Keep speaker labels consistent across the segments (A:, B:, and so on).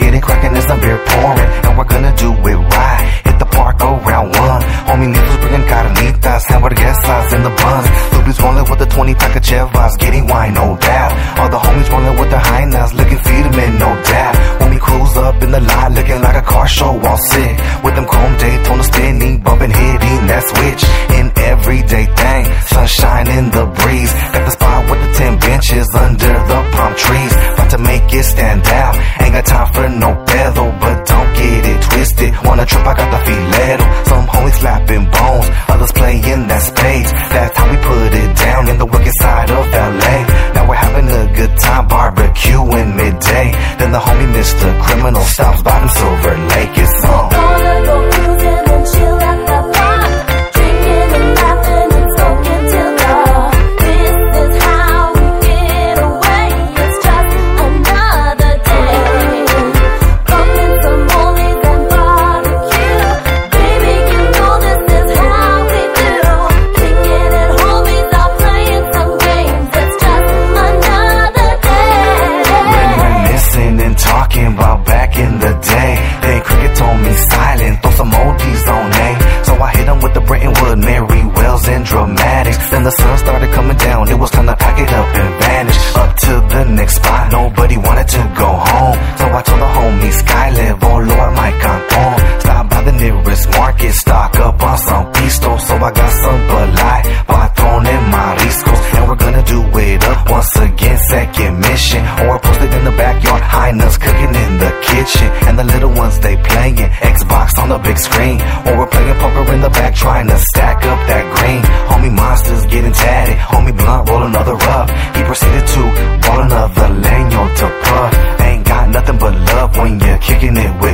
A: get it crackin', there's some beer pouring, and we're gonna do it right. Hit the park around one. Homie Nichols bringing carnitas, hamburguesas in the buns. Luby's rolling with the 20 pack of Chevas, getting wine, no doubt. All the homies rolling with the high nows, looking feed 'em in, no doubt. When we cruise up in the lot, looking like a car show, all sick. With them chrome Daytona spinning, bumping, hitting that switch. An everyday thing, sunshine in the breeze. Got the spot with the 10 benches under the palm trees. To make it stand out. Ain't got time for no pedo, but don't get it twisted. Wanna trip, I got the filetto. Some homies slapping bones, others playing that spades. That's how we put it down in the wicked side us cooking in the kitchen, and the little ones they playing Xbox on the big screen, or we're playing poker in the back trying to stack up that green. Homie monsters getting tatted, homie blunt roll another up. He proceeded to roll another lanyard to puff. Ain't got nothing but love when you're kicking it with.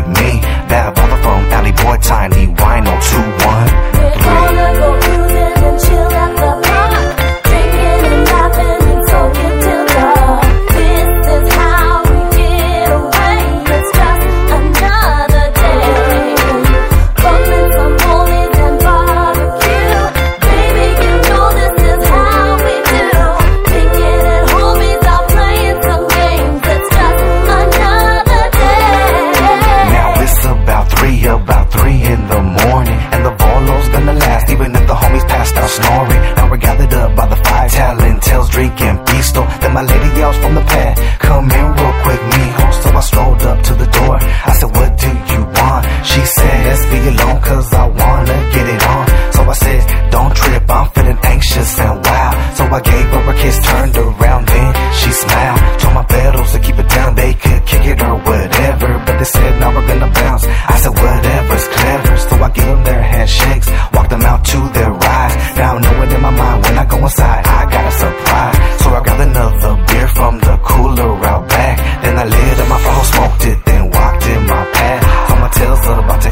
A: gathered up by the fire. Telling tales, drinking pisto. Then my lady yells from the pad, Come in real quick, me host. So I strolled up to the door. I said, What do you want? She said, Let's be alone, cause I wanna get it on. So I said, Don't trip, I'm feeling anxious and wild. So I gave her a kiss, turned around, then she smiled. Told my pedals to keep it down, they could kick it or whatever. But they said, Now we're gonna bounce. I said, Whatever's clever. So I gave them their handshakes, walked them out to their down, knowing in my mind when I go inside, I got a surprise. So I got another beer from the cooler out back. Then I lit up my phone, smoked it, then walked in my path. So my tail's about to